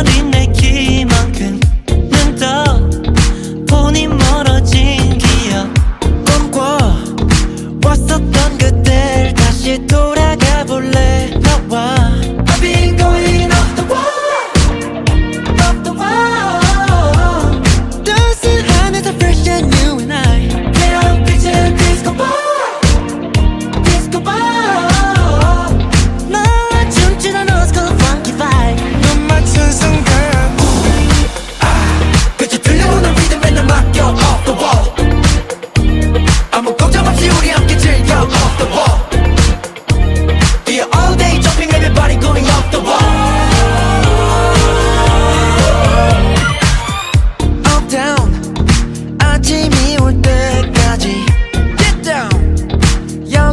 anónimo.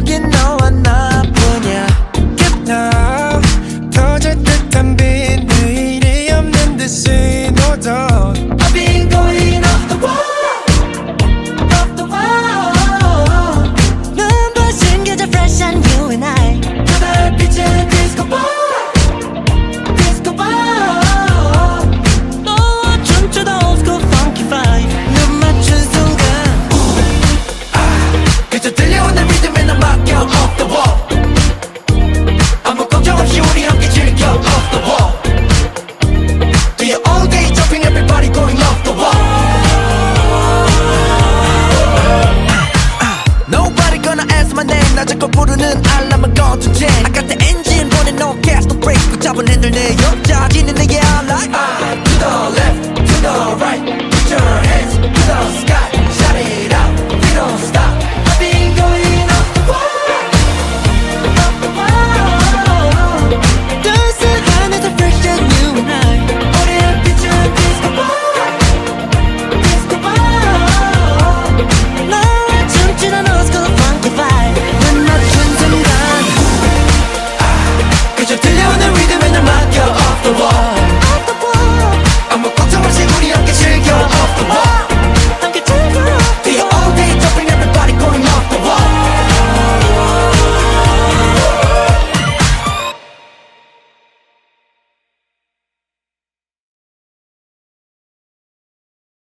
Get no. my name 나 자꾸 부르는 알람을 꺼두지 I got the engine running no gas no brake 붙잡은 핸들 내 옆